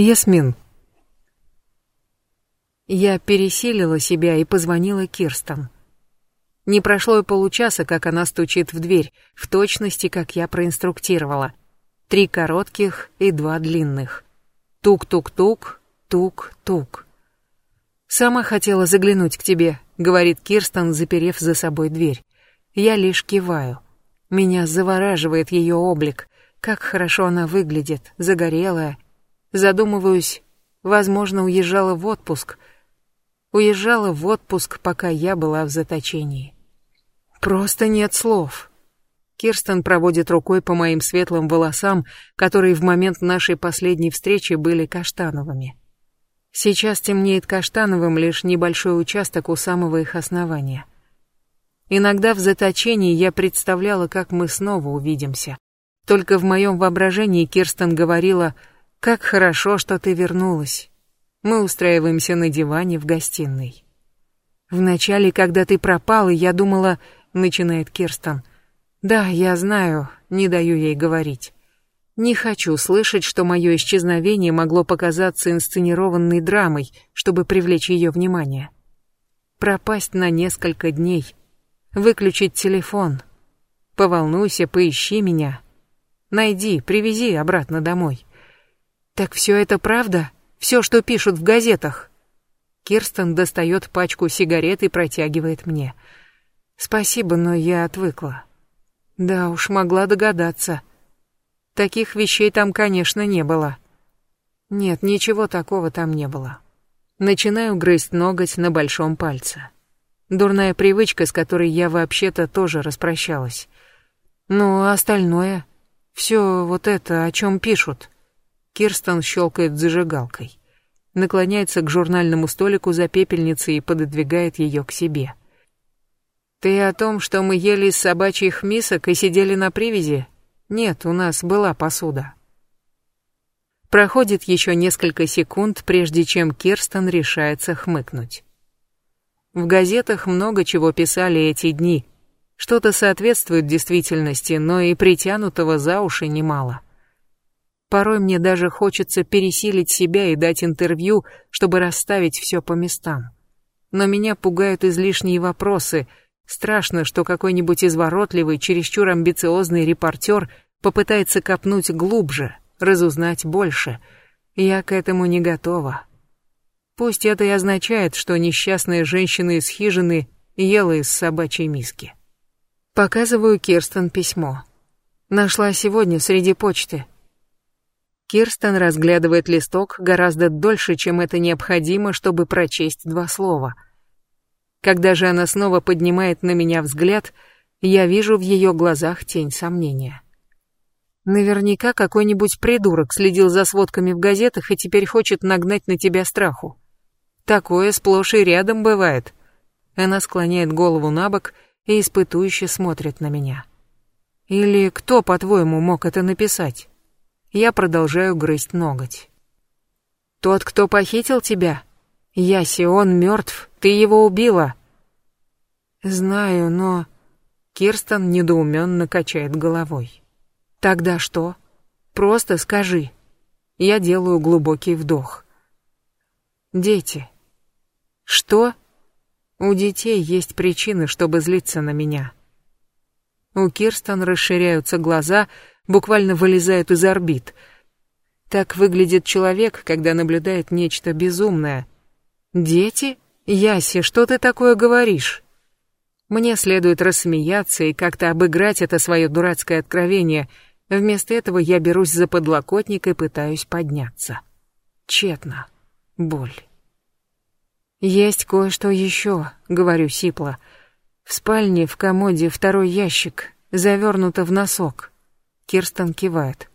Ясмин. Я пересилила себя и позвонила Кирстен. Не прошло и получаса, как она стучит в дверь, в точности, как я проинструктировала. Три коротких и два длинных. Тук-тук-тук, тук-тук. «Сама хотела заглянуть к тебе», — говорит Кирстен, заперев за собой дверь. Я лишь киваю. Меня завораживает ее облик. Как хорошо она выглядит, загорелая. Задумываюсь, возможно, уезжала в отпуск. Уезжала в отпуск, пока я была в заточении. Просто нет слов. Кирстен проводит рукой по моим светлым волосам, которые в момент нашей последней встречи были каштановыми. Сейчас темнеет каштановым лишь небольшой участок у самого их основания. Иногда в заточении я представляла, как мы снова увидимся. Только в моем воображении Кирстен говорила, «Как хорошо, что ты вернулась. Мы устраиваемся на диване в гостиной». «Вначале, когда ты пропала, я думала...» — начинает Кирстен. «Да, я знаю, не даю ей говорить. Не хочу слышать, что мое исчезновение могло показаться инсценированной драмой, чтобы привлечь ее внимание. Пропасть на несколько дней. Выключить телефон. Поволнуйся, поищи меня. Найди, привези обратно домой. Так все это правда? Все, что пишут в газетах? Кирстен достает пачку сигарет и протягивает мне. Спасибо, но я отвыкла. Да уж, могла догадаться. Таких вещей там, конечно, не было. Нет, ничего такого там не было. Начинаю грызть ноготь на большом пальце. Дурная привычка, с которой я вообще-то тоже распрощалась. Ну, а остальное? Все вот это, о чем пишут. Кирстен щелкает зажигалкой. Наклоняется к журнальному столику за пепельницей и пододвигает ее к себе. «Ты о том, что мы ели из собачьих мисок и сидели на привязи?» Нет, у нас была посуда. Проходит еще несколько секунд, прежде чем Кирстен решается хмыкнуть. В газетах много чего писали эти дни. Что-то соответствует действительности, но и притянутого за уши немало. Порой мне даже хочется пересилить себя и дать интервью, чтобы расставить все по местам. Но меня пугают излишние вопросы — Страшно, что какой-нибудь изворотливый, чересчур амбициозный репортер попытается копнуть глубже, разузнать больше. Я к этому не готова. Пусть это и означает, что несчастная женщина из хижины ела из собачьей миски. Показываю Кирстен письмо. Нашла сегодня среди почты. Кирстен разглядывает листок гораздо дольше, чем это необходимо, чтобы прочесть два слова — когда же она снова поднимает на меня взгляд, я вижу в ее глазах тень сомнения. Наверняка какой-нибудь придурок следил за сводками в газетах и теперь хочет нагнать на тебя страху. Такое сплошь и рядом бывает. Она склоняет голову на бок и испытующе смотрит на меня. Или кто, по-твоему, мог это написать? Я продолжаю грызть ноготь. Тот, кто похитил тебя? Яси, он мертв, ты его убила. Знаю, но... Кирстен недоуменно качает головой. Тогда что? Просто скажи. Я делаю глубокий вдох. Дети. Что? У детей есть причины, чтобы злиться на меня. У Кирстен расширяются глаза, буквально вылезают из орбит. Так выглядит человек, когда наблюдает нечто безумное — «Дети? Яси, что ты такое говоришь?» Мне следует рассмеяться и как-то обыграть это свое дурацкое откровение. Вместо этого я берусь за подлокотник и пытаюсь подняться. Тщетно. Боль. «Есть кое-что еще», — говорю сипло. «В спальне в комоде второй ящик, завернуто в носок». Кирстен кивает.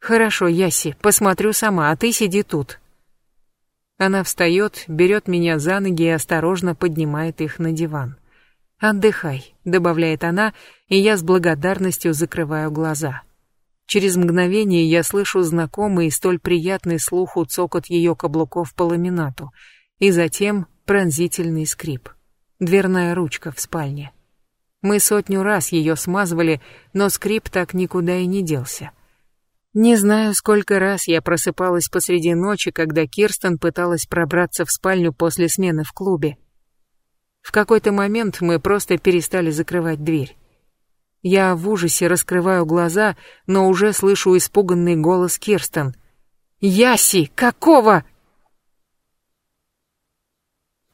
«Хорошо, Яси, посмотрю сама, а ты сиди тут». Она встает, берет меня за ноги и осторожно поднимает их на диван. «Отдыхай», — добавляет она, и я с благодарностью закрываю глаза. Через мгновение я слышу знакомый и столь приятный слуху цокот ее каблуков по ламинату, и затем пронзительный скрип. Дверная ручка в спальне. Мы сотню раз ее смазывали, но скрип так никуда и не делся. Не знаю, сколько раз я просыпалась посреди ночи, когда Кирстен пыталась пробраться в спальню после смены в клубе. В какой-то момент мы просто перестали закрывать дверь. Я в ужасе раскрываю глаза, но уже слышу испуганный голос Кирстен. «Яси, какого?»